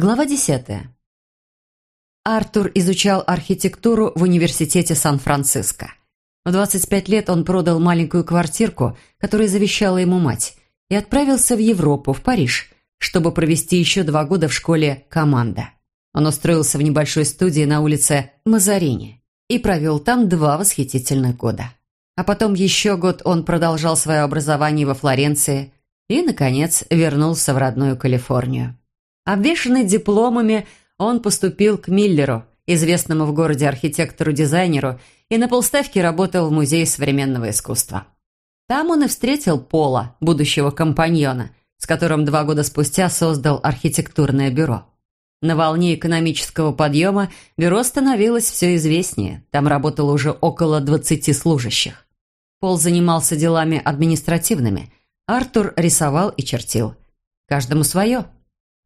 Глава десятая. Артур изучал архитектуру в университете Сан-Франциско. В 25 лет он продал маленькую квартирку, которую завещала ему мать, и отправился в Европу, в Париж, чтобы провести еще два года в школе «Команда». Он устроился в небольшой студии на улице Мазарини и провел там два восхитительных года. А потом еще год он продолжал свое образование во Флоренции и, наконец, вернулся в родную Калифорнию. Обвешанный дипломами, он поступил к Миллеру, известному в городе архитектору-дизайнеру, и на полставки работал в Музее современного искусства. Там он и встретил Пола, будущего компаньона, с которым два года спустя создал архитектурное бюро. На волне экономического подъема бюро становилось все известнее. Там работало уже около 20 служащих. Пол занимался делами административными. Артур рисовал и чертил. Каждому свое –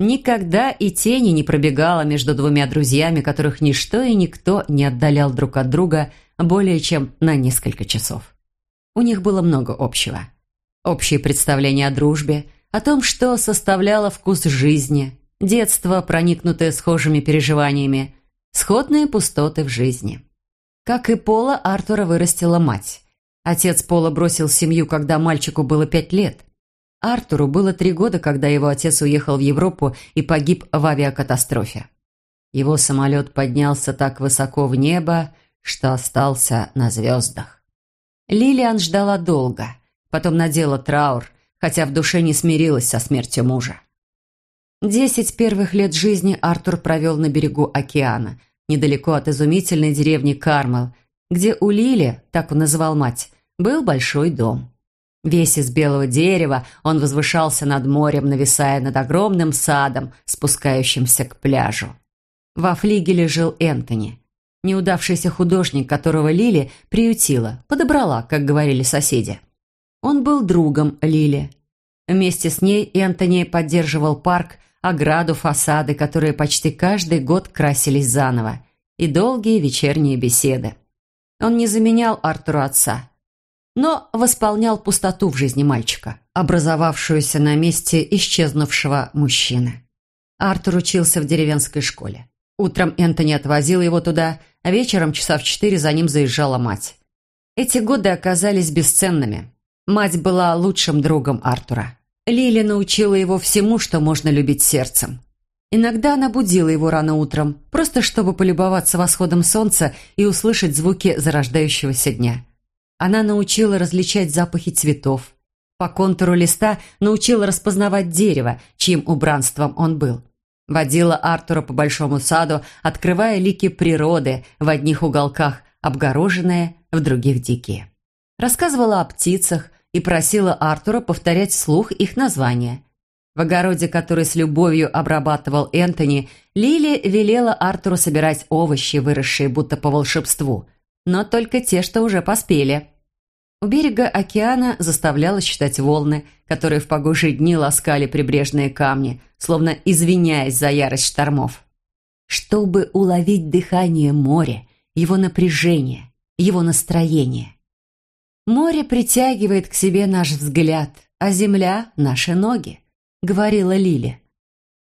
Никогда и тени не пробегала между двумя друзьями, которых ничто и никто не отдалял друг от друга более чем на несколько часов. У них было много общего. Общие представления о дружбе, о том, что составляло вкус жизни, детство, проникнутое схожими переживаниями, сходные пустоты в жизни. Как и Пола, Артура вырастила мать. Отец Пола бросил семью, когда мальчику было пять лет – Артуру было три года, когда его отец уехал в Европу и погиб в авиакатастрофе. Его самолет поднялся так высоко в небо, что остался на звездах. Лилиан ждала долго, потом надела траур, хотя в душе не смирилась со смертью мужа. Десять первых лет жизни Артур провел на берегу океана, недалеко от изумительной деревни Кармел, где у Лили, так он называл мать, был большой дом. Весь из белого дерева он возвышался над морем, нависая над огромным садом, спускающимся к пляжу. Во флигеле жил Энтони, неудавшийся художник, которого Лили приютила, подобрала, как говорили соседи. Он был другом Лили. Вместе с ней Энтони поддерживал парк, ограду, фасады, которые почти каждый год красились заново, и долгие вечерние беседы. Он не заменял Артуру отца – но восполнял пустоту в жизни мальчика, образовавшуюся на месте исчезнувшего мужчины. Артур учился в деревенской школе. Утром Энтони отвозил его туда, а вечером часа в четыре за ним заезжала мать. Эти годы оказались бесценными. Мать была лучшим другом Артура. Лили научила его всему, что можно любить сердцем. Иногда она будила его рано утром, просто чтобы полюбоваться восходом солнца и услышать звуки зарождающегося дня – она научила различать запахи цветов. По контуру листа научила распознавать дерево, чьим убранством он был. Водила Артура по большому саду, открывая лики природы, в одних уголках обгороженные, в других дикие. Рассказывала о птицах и просила Артура повторять вслух их названия. В огороде, который с любовью обрабатывал Энтони, Лили велела Артуру собирать овощи, выросшие будто по волшебству, но только те, что уже поспели – у берега океана заставляло считать волны, которые в погожие дни ласкали прибрежные камни, словно извиняясь за ярость штормов. Чтобы уловить дыхание моря, его напряжение, его настроение. «Море притягивает к себе наш взгляд, а земля — наши ноги», — говорила Лили.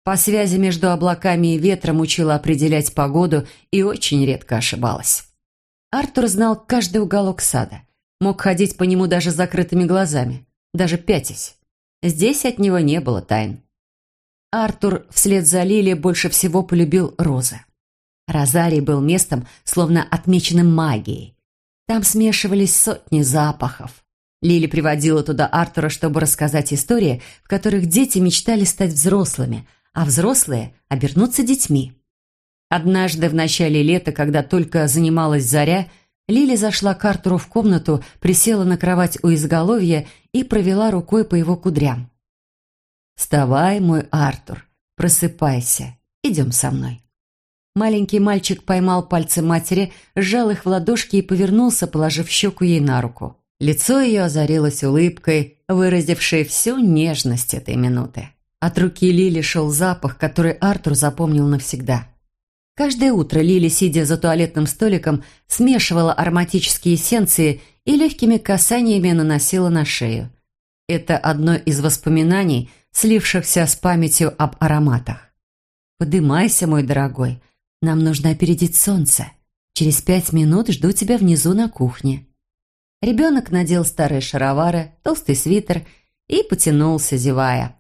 По связи между облаками и ветром учила определять погоду и очень редко ошибалась. Артур знал каждый уголок сада — Мог ходить по нему даже закрытыми глазами, даже пятясь. Здесь от него не было тайн. Артур вслед за Лили больше всего полюбил розы. Розарий был местом, словно отмеченным магией. Там смешивались сотни запахов. Лили приводила туда Артура, чтобы рассказать истории, в которых дети мечтали стать взрослыми, а взрослые – обернуться детьми. Однажды в начале лета, когда только занималась заря – Лили зашла к Артуру в комнату, присела на кровать у изголовья и провела рукой по его кудрям. «Вставай, мой Артур, просыпайся, идем со мной». Маленький мальчик поймал пальцы матери, сжал их в ладошки и повернулся, положив щеку ей на руку. Лицо ее озарилось улыбкой, выразившей всю нежность этой минуты. От руки Лили шел запах, который Артур запомнил навсегда. Каждое утро Лили, сидя за туалетным столиком, смешивала ароматические эссенции и легкими касаниями наносила на шею. Это одно из воспоминаний, слившихся с памятью об ароматах. Подымайся, мой дорогой. Нам нужно опередить солнце. Через пять минут жду тебя внизу на кухне». Ребенок надел старые шаровары, толстый свитер и потянулся, зевая.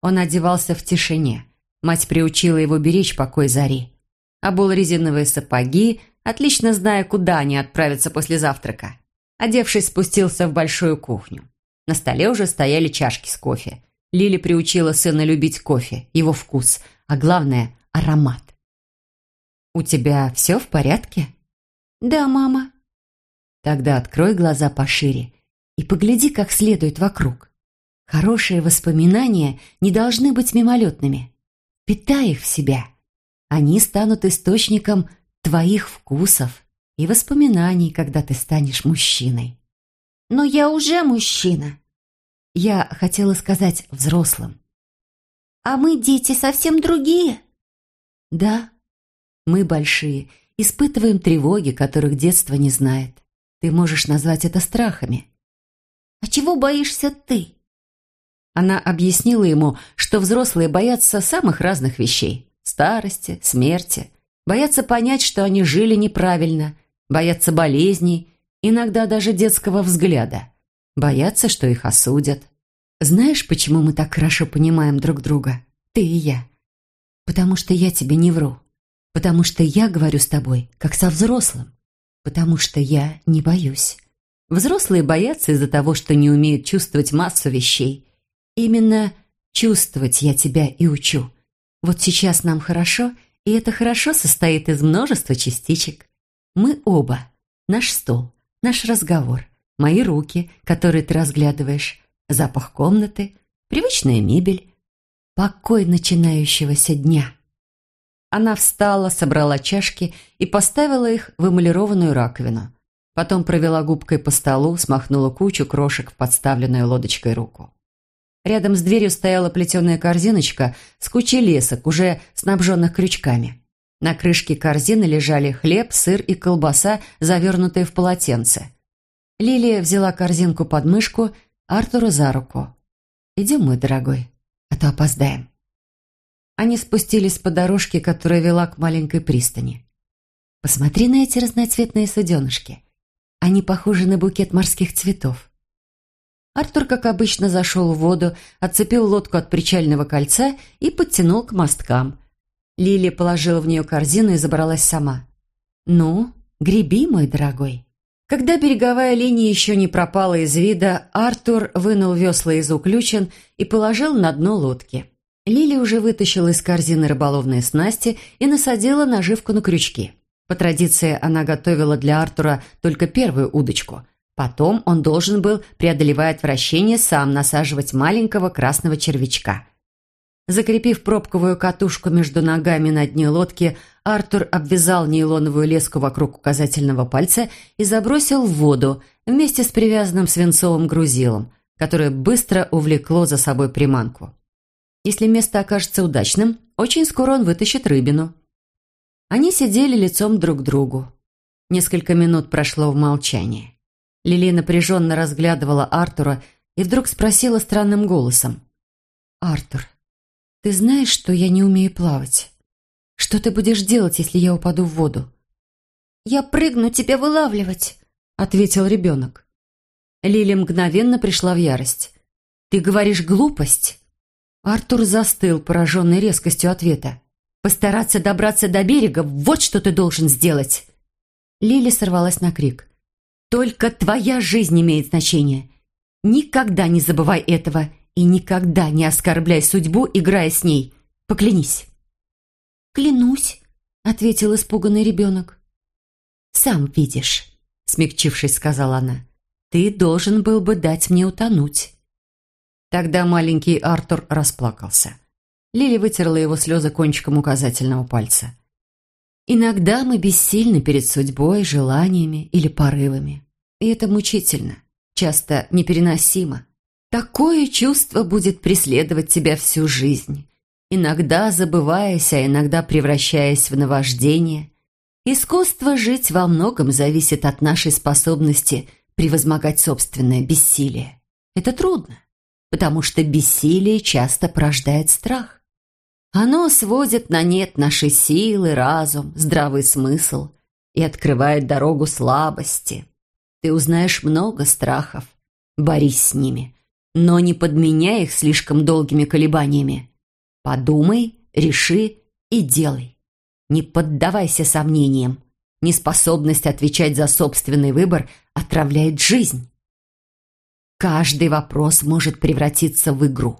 Он одевался в тишине. Мать приучила его беречь покой зари. Обул резиновые сапоги, отлично зная, куда они отправятся после завтрака. Одевшись, спустился в большую кухню. На столе уже стояли чашки с кофе. Лили приучила сына любить кофе, его вкус, а главное – аромат. «У тебя все в порядке?» «Да, мама». «Тогда открой глаза пошире и погляди как следует вокруг. Хорошие воспоминания не должны быть мимолетными. Питай их в себя. Они станут источником твоих вкусов и воспоминаний, когда ты станешь мужчиной. Но я уже мужчина. Я хотела сказать взрослым. А мы дети совсем другие. Да, мы большие, испытываем тревоги, которых детство не знает. Ты можешь назвать это страхами. А чего боишься ты? Она объяснила ему, что взрослые боятся самых разных вещей. Старости, смерти. Боятся понять, что они жили неправильно. Боятся болезней, иногда даже детского взгляда. Боятся, что их осудят. Знаешь, почему мы так хорошо понимаем друг друга? Ты и я. Потому что я тебе не вру. Потому что я говорю с тобой, как со взрослым. Потому что я не боюсь. Взрослые боятся из-за того, что не умеют чувствовать массу вещей – Именно чувствовать я тебя и учу. Вот сейчас нам хорошо, и это хорошо состоит из множества частичек. Мы оба. Наш стол, наш разговор, мои руки, которые ты разглядываешь, запах комнаты, привычная мебель, покой начинающегося дня. Она встала, собрала чашки и поставила их в эмалированную раковину. Потом провела губкой по столу, смахнула кучу крошек в подставленную лодочкой руку. Рядом с дверью стояла плетеная корзиночка с кучей лесок, уже снабженных крючками. На крышке корзины лежали хлеб, сыр и колбаса, завернутые в полотенце. Лилия взяла корзинку под мышку, Артура за руку. «Идем, мой дорогой, а то опоздаем». Они спустились по дорожке, которая вела к маленькой пристани. «Посмотри на эти разноцветные суденышки. Они похожи на букет морских цветов. Артур, как обычно, зашел в воду, отцепил лодку от причального кольца и подтянул к мосткам. Лилия положила в нее корзину и забралась сама. «Ну, греби, мой дорогой». Когда береговая линия еще не пропала из вида, Артур вынул весла из уключен и положил на дно лодки. Лили уже вытащила из корзины рыболовные снасти и насадила наживку на крючки. По традиции она готовила для Артура только первую удочку – Потом он должен был, преодолевая отвращение, сам насаживать маленького красного червячка. Закрепив пробковую катушку между ногами на дне лодки, Артур обвязал нейлоновую леску вокруг указательного пальца и забросил в воду вместе с привязанным свинцовым грузилом, которое быстро увлекло за собой приманку. Если место окажется удачным, очень скоро он вытащит рыбину. Они сидели лицом друг к другу. Несколько минут прошло в молчании. Лили напряженно разглядывала Артура и вдруг спросила странным голосом. «Артур, ты знаешь, что я не умею плавать? Что ты будешь делать, если я упаду в воду?» «Я прыгну тебя вылавливать», — ответил ребенок. Лили мгновенно пришла в ярость. «Ты говоришь глупость?» Артур застыл, пораженный резкостью ответа. «Постараться добраться до берега — вот что ты должен сделать!» Лили сорвалась на крик. Только твоя жизнь имеет значение. Никогда не забывай этого и никогда не оскорбляй судьбу, играя с ней. Поклянись». «Клянусь», — ответил испуганный ребенок. «Сам видишь», — смягчившись, сказала она. «Ты должен был бы дать мне утонуть». Тогда маленький Артур расплакался. Лили вытерла его слезы кончиком указательного пальца. Иногда мы бессильны перед судьбой, желаниями или порывами. И это мучительно, часто непереносимо. Такое чувство будет преследовать тебя всю жизнь, иногда забываясь, а иногда превращаясь в наваждение. Искусство жить во многом зависит от нашей способности превозмогать собственное бессилие. Это трудно, потому что бессилие часто порождает страх. Оно сводит на нет наши силы, разум, здравый смысл и открывает дорогу слабости. Ты узнаешь много страхов. Борись с ними, но не подменяй их слишком долгими колебаниями. Подумай, реши и делай. Не поддавайся сомнениям. Неспособность отвечать за собственный выбор отравляет жизнь. Каждый вопрос может превратиться в игру.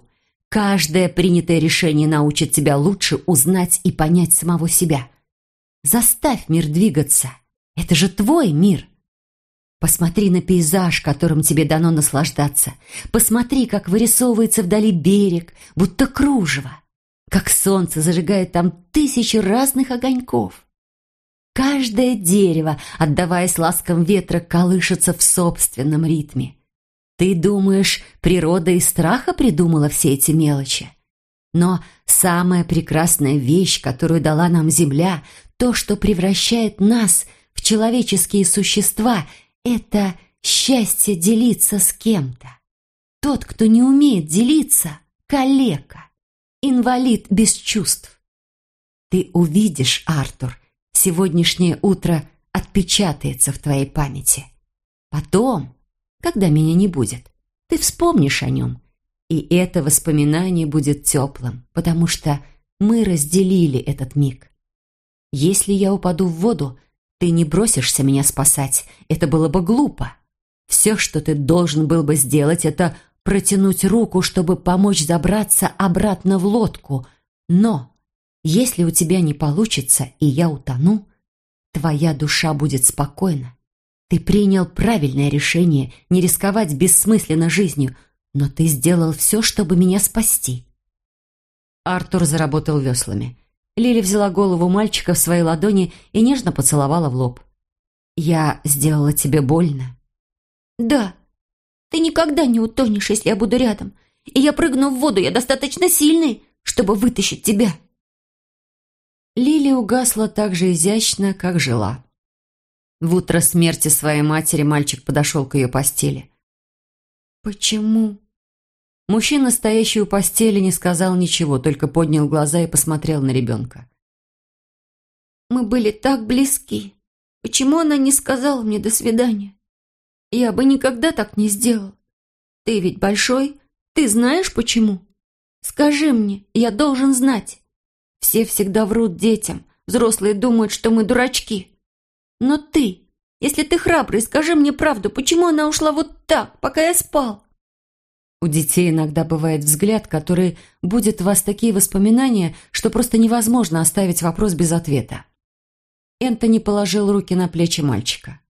Каждое принятое решение научит тебя лучше узнать и понять самого себя. Заставь мир двигаться. Это же твой мир. Посмотри на пейзаж, которым тебе дано наслаждаться. Посмотри, как вырисовывается вдали берег, будто кружево. Как солнце зажигает там тысячи разных огоньков. Каждое дерево, отдаваясь ласкам ветра, колышется в собственном ритме. Ты думаешь, природа из страха придумала все эти мелочи? Но самая прекрасная вещь, которую дала нам Земля, то, что превращает нас в человеческие существа – это счастье делиться с кем-то. Тот, кто не умеет делиться, калека, инвалид без чувств. Ты увидишь, Артур, сегодняшнее утро отпечатается в твоей памяти. Потом, когда меня не будет, ты вспомнишь о нем, и это воспоминание будет теплым, потому что мы разделили этот миг. Если я упаду в воду, ты не бросишься меня спасать. Это было бы глупо. Все, что ты должен был бы сделать, это протянуть руку, чтобы помочь забраться обратно в лодку. Но если у тебя не получится, и я утону, твоя душа будет спокойна. Ты принял правильное решение не рисковать бессмысленно жизнью, но ты сделал все, чтобы меня спасти. Артур заработал веслами. Лили взяла голову мальчика в свои ладони и нежно поцеловала в лоб. «Я сделала тебе больно?» «Да. Ты никогда не утонешь, если я буду рядом. И я прыгну в воду, я достаточно сильный, чтобы вытащить тебя». Лили угасла так же изящно, как жила. В утро смерти своей матери мальчик подошел к ее постели. «Почему?» Мужчина, стоящий у постели, не сказал ничего, только поднял глаза и посмотрел на ребенка. «Мы были так близки. Почему она не сказала мне «до свидания»? Я бы никогда так не сделал. Ты ведь большой, ты знаешь почему? Скажи мне, я должен знать. Все всегда врут детям, взрослые думают, что мы дурачки. Но ты, если ты храбрый, скажи мне правду, почему она ушла вот так, пока я спал?» У детей иногда бывает взгляд, который будет в вас такие воспоминания, что просто невозможно оставить вопрос без ответа. Энтони положил руки на плечи мальчика.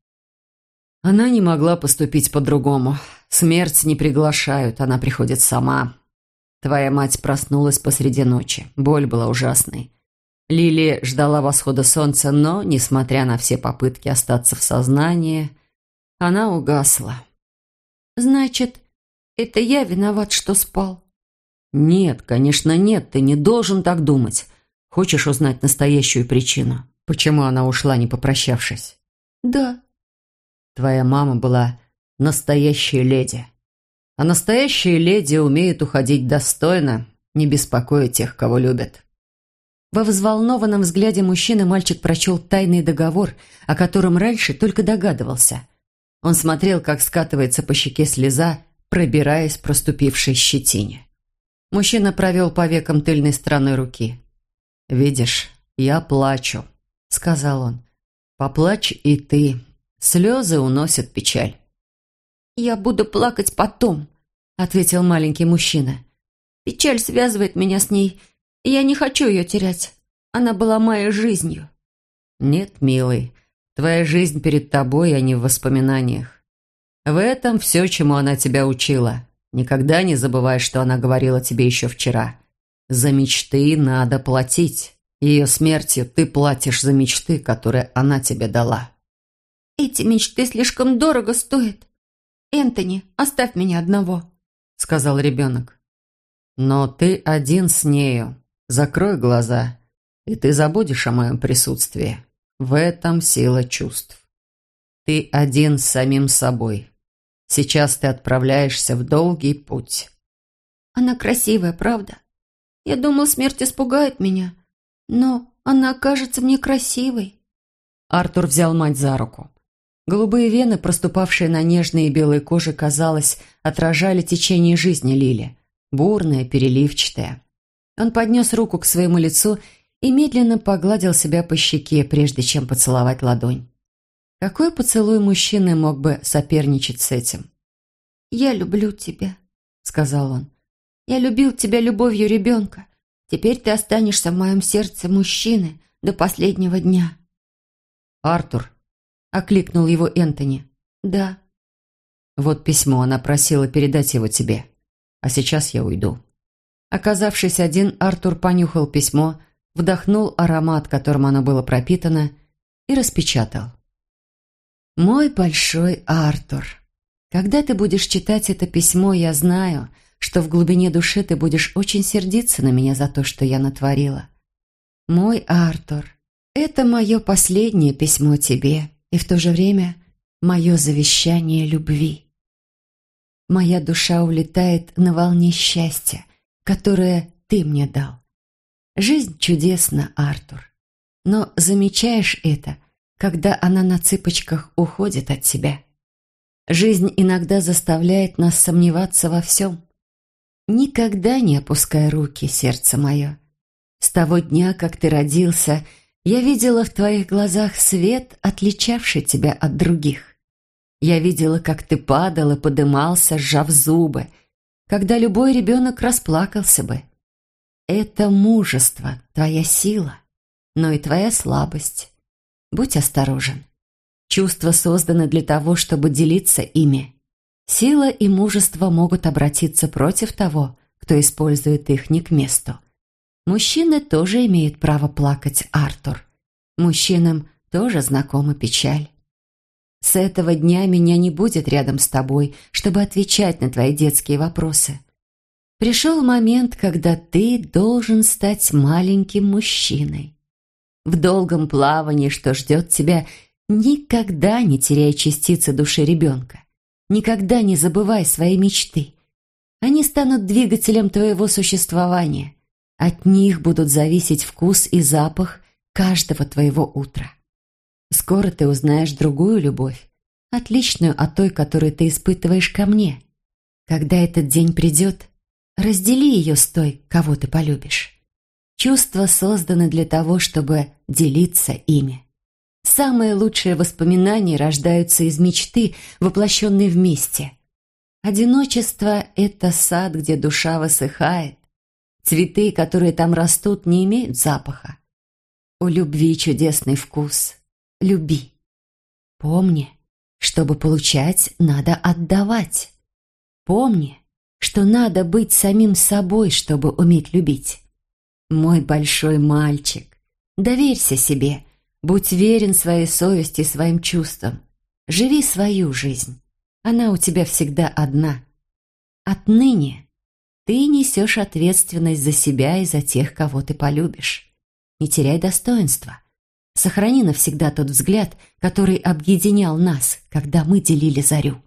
Она не могла поступить по-другому. Смерть не приглашают, она приходит сама. Твоя мать проснулась посреди ночи. Боль была ужасной. Лили ждала восхода солнца, но, несмотря на все попытки остаться в сознании, она угасла. «Значит, это я виноват, что спал?» «Нет, конечно, нет, ты не должен так думать. Хочешь узнать настоящую причину, почему она ушла, не попрощавшись?» «Да». «Твоя мама была настоящая леди. А настоящие леди умеют уходить достойно, не беспокоя тех, кого любят». Во взволнованном взгляде мужчины мальчик прочел тайный договор, о котором раньше только догадывался. Он смотрел, как скатывается по щеке слеза, пробираясь проступившей щетине. Мужчина провел по векам тыльной стороной руки. «Видишь, я плачу», — сказал он. «Поплачь и ты. Слезы уносят печаль». «Я буду плакать потом», — ответил маленький мужчина. «Печаль связывает меня с ней, и я не хочу ее терять. Она была моей жизнью». «Нет, милый, твоя жизнь перед тобой, а не в воспоминаниях. В этом все, чему она тебя учила. Никогда не забывай, что она говорила тебе еще вчера. За мечты надо платить. Ее смертью ты платишь за мечты, которые она тебе дала. «Эти мечты слишком дорого стоят. Энтони, оставь меня одного», — сказал ребенок. «Но ты один с нею. Закрой глаза, и ты забудешь о моем присутствии. В этом сила чувств. Ты один с самим собой. Сейчас ты отправляешься в долгий путь». «Она красивая, правда?» Я думал, смерть испугает меня, но она кажется мне красивой». Артур взял мать за руку. Голубые вены, проступавшие на нежной и белой коже, казалось, отражали течение жизни Лили. Бурное, переливчатое. Он поднес руку к своему лицу и медленно погладил себя по щеке, прежде чем поцеловать ладонь. Какой поцелуй мужчины мог бы соперничать с этим? «Я люблю тебя», — сказал он. «Я любил тебя любовью ребенка. Теперь ты останешься в моем сердце мужчины до последнего дня». «Артур», окликнул его Энтони. «Да». «Вот письмо, она просила передать его тебе. А сейчас я уйду». Оказавшись один, Артур понюхал письмо, вдохнул аромат, которым оно было пропитано, и распечатал. «Мой большой Артур, когда ты будешь читать это письмо, я знаю, что в глубине души ты будешь очень сердиться на меня за то, что я натворила. Мой Артур, это мое последнее письмо тебе, и в то же время мое завещание любви. Моя душа улетает на волне счастья, которое ты мне дал. Жизнь чудесна, Артур, но замечаешь это, когда она на цыпочках уходит от себя. Жизнь иногда заставляет нас сомневаться во всем. Никогда не опускай руки, сердце мое. С того дня, как ты родился – я видела в твоих глазах свет, отличавший тебя от других. Я видела, как ты падал и подымался, сжав зубы, когда любой ребенок расплакался бы. Это мужество, твоя сила, но и твоя слабость. Будь осторожен. Чувства созданы для того, чтобы делиться ими. Сила и мужество могут обратиться против того, кто использует их не к месту. Мужчины тоже имеют право плакать, Артур. Мужчинам тоже знакома печаль. С этого дня меня не будет рядом с тобой, чтобы отвечать на твои детские вопросы. Пришел момент, когда ты должен стать маленьким мужчиной. В долгом плавании, что ждет тебя, никогда не теряй частицы души ребенка. Никогда не забывай свои мечты. Они станут двигателем твоего существования – от них будут зависеть вкус и запах каждого твоего утра. Скоро ты узнаешь другую любовь, отличную от той, которую ты испытываешь ко мне. Когда этот день придет, раздели ее с той, кого ты полюбишь. Чувства созданы для того, чтобы делиться ими. Самые лучшие воспоминания рождаются из мечты, воплощенной вместе. Одиночество – это сад, где душа высыхает, Цветы, которые там растут, не имеют запаха. У любви чудесный вкус. Люби. Помни, чтобы получать, надо отдавать. Помни, что надо быть самим собой, чтобы уметь любить. Мой большой мальчик, доверься себе, будь верен своей совести и своим чувствам. Живи свою жизнь. Она у тебя всегда одна. Отныне ты несешь ответственность за себя и за тех, кого ты полюбишь. Не теряй достоинства. Сохрани навсегда тот взгляд, который объединял нас, когда мы делили зарю.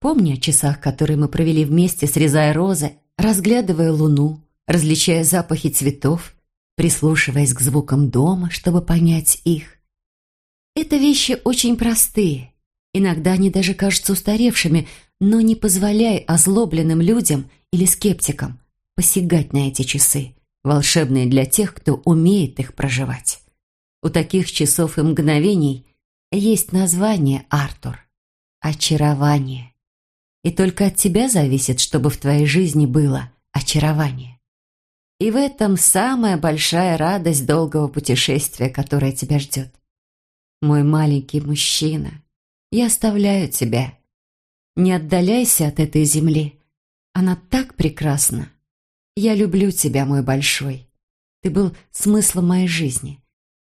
Помни о часах, которые мы провели вместе, срезая розы, разглядывая луну, различая запахи цветов, прислушиваясь к звукам дома, чтобы понять их. Это вещи очень простые. Иногда они даже кажутся устаревшими, но не позволяй озлобленным людям или скептикам посягать на эти часы, волшебные для тех, кто умеет их проживать. У таких часов и мгновений есть название, Артур. Очарование. И только от тебя зависит, чтобы в твоей жизни было очарование. И в этом самая большая радость долгого путешествия, которое тебя ждет. Мой маленький мужчина, я оставляю тебя. Не отдаляйся от этой земли. Она так прекрасна. Я люблю тебя, мой большой. Ты был смыслом моей жизни.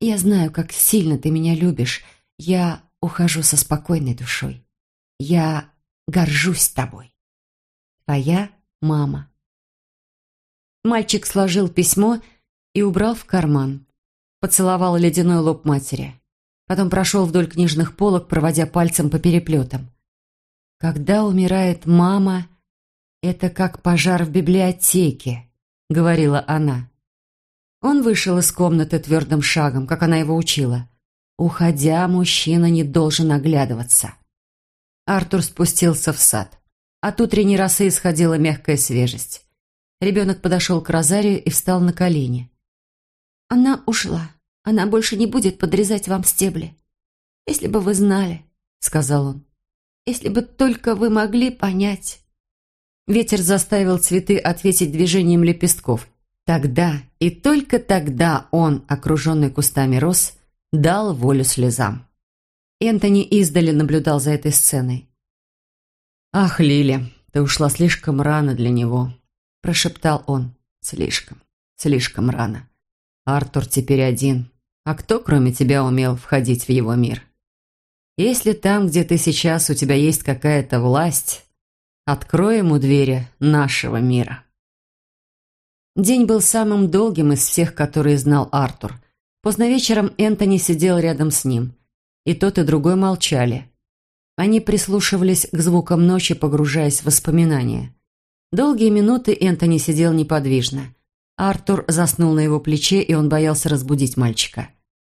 Я знаю, как сильно ты меня любишь. Я ухожу со спокойной душой. Я горжусь тобой. Твоя мама. Мальчик сложил письмо и убрал в карман. Поцеловал ледяной лоб матери. Потом прошел вдоль книжных полок, проводя пальцем по переплетам. Когда умирает мама, это как пожар в библиотеке. — говорила она. Он вышел из комнаты твердым шагом, как она его учила. Уходя, мужчина не должен оглядываться. Артур спустился в сад. От утренней росы исходила мягкая свежесть. Ребенок подошел к Розарию и встал на колени. «Она ушла. Она больше не будет подрезать вам стебли. Если бы вы знали», — сказал он. «Если бы только вы могли понять». Ветер заставил цветы ответить движением лепестков. Тогда и только тогда он, окруженный кустами роз, дал волю слезам. Энтони издали наблюдал за этой сценой. «Ах, Лили, ты ушла слишком рано для него», – прошептал он. «Слишком, слишком рано. Артур теперь один. А кто, кроме тебя, умел входить в его мир? Если там, где ты сейчас, у тебя есть какая-то власть, открой ему двери нашего мира». День был самым долгим из всех, которые знал Артур. Поздно вечером Энтони сидел рядом с ним. И тот, и другой молчали. Они прислушивались к звукам ночи, погружаясь в воспоминания. Долгие минуты Энтони сидел неподвижно. Артур заснул на его плече, и он боялся разбудить мальчика.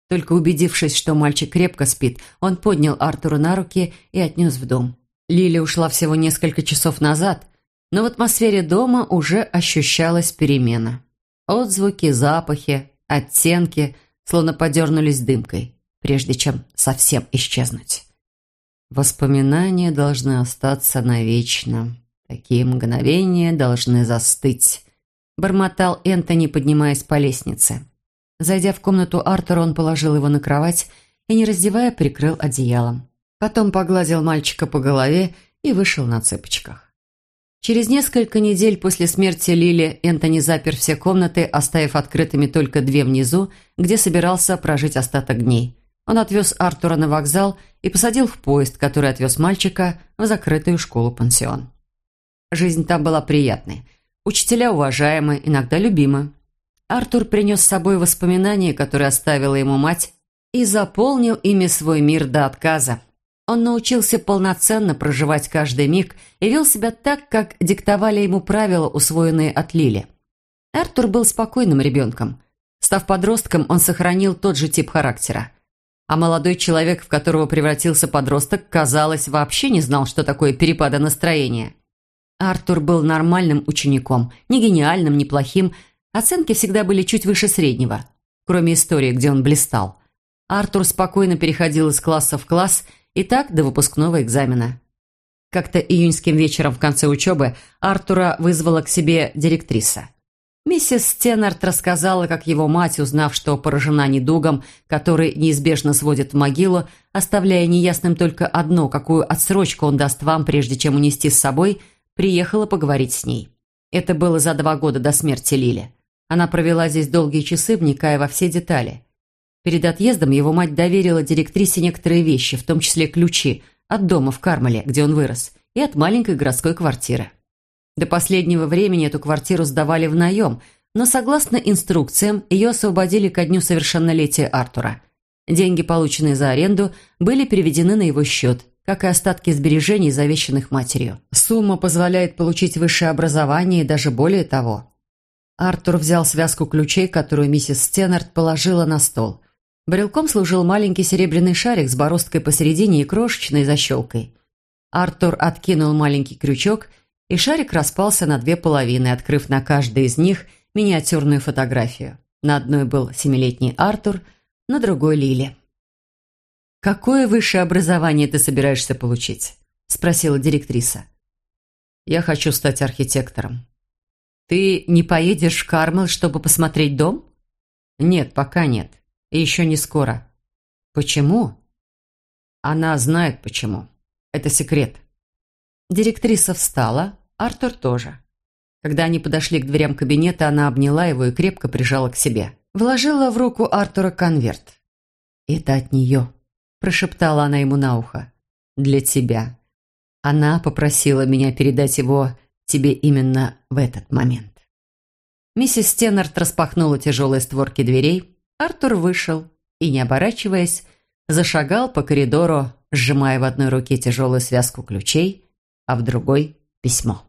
Только убедившись, что мальчик крепко спит, он поднял Артура на руки и отнес в дом. Лили ушла всего несколько часов назад, но в атмосфере дома уже ощущалась перемена. Отзвуки, запахи, оттенки словно подернулись дымкой прежде чем совсем исчезнуть. Воспоминания должны остаться навечно. Такие мгновения должны застыть. Бормотал Энтони, поднимаясь по лестнице. Зайдя в комнату Артура, он положил его на кровать и, не раздевая, прикрыл одеялом. Потом погладил мальчика по голове и вышел на цыпочках. Через несколько недель после смерти Лили Энтони запер все комнаты, оставив открытыми только две внизу, где собирался прожить остаток дней. Он отвез Артура на вокзал и посадил в поезд, который отвез мальчика в закрытую школу-пансион. Жизнь там была приятной. Учителя уважаемы, иногда любимы. Артур принес с собой воспоминания, которые оставила ему мать, и заполнил ими свой мир до отказа. Он научился полноценно проживать каждый миг и вел себя так, как диктовали ему правила, усвоенные от Лили. Артур был спокойным ребенком. Став подростком, он сохранил тот же тип характера а молодой человек, в которого превратился подросток, казалось, вообще не знал, что такое перепады настроения. Артур был нормальным учеником, не гениальным, не плохим, оценки всегда были чуть выше среднего, кроме истории, где он блистал. Артур спокойно переходил из класса в класс и так до выпускного экзамена. Как-то июньским вечером в конце учебы Артура вызвала к себе директриса – Миссис Стеннард рассказала, как его мать, узнав, что поражена недугом, который неизбежно сводит в могилу, оставляя неясным только одно, какую отсрочку он даст вам, прежде чем унести с собой, приехала поговорить с ней. Это было за два года до смерти Лили. Она провела здесь долгие часы, вникая во все детали. Перед отъездом его мать доверила директрисе некоторые вещи, в том числе ключи, от дома в Кармеле, где он вырос, и от маленькой городской квартиры. До последнего времени эту квартиру сдавали в наем, но согласно инструкциям ее освободили ко дню совершеннолетия Артура. Деньги, полученные за аренду, были переведены на его счет, как и остатки сбережений, завещанных матерью. Сумма позволяет получить высшее образование и даже более того. Артур взял связку ключей, которую миссис Стеннард положила на стол. Брелком служил маленький серебряный шарик с бороздкой посередине и крошечной защелкой. Артур откинул маленький крючок – и шарик распался на две половины, открыв на каждой из них миниатюрную фотографию. На одной был семилетний Артур, на другой – Лили. «Какое высшее образование ты собираешься получить?» – спросила директриса. «Я хочу стать архитектором». «Ты не поедешь в Кармел, чтобы посмотреть дом?» «Нет, пока нет. И еще не скоро». «Почему?» «Она знает, почему. Это секрет». Директриса встала, Артур тоже. Когда они подошли к дверям кабинета, она обняла его и крепко прижала к себе. Вложила в руку Артура конверт. «Это от нее», – прошептала она ему на ухо. «Для тебя. Она попросила меня передать его тебе именно в этот момент». Миссис Стеннард распахнула тяжелые створки дверей. Артур вышел и, не оборачиваясь, зашагал по коридору, сжимая в одной руке тяжелую связку ключей, а в другой – письмо.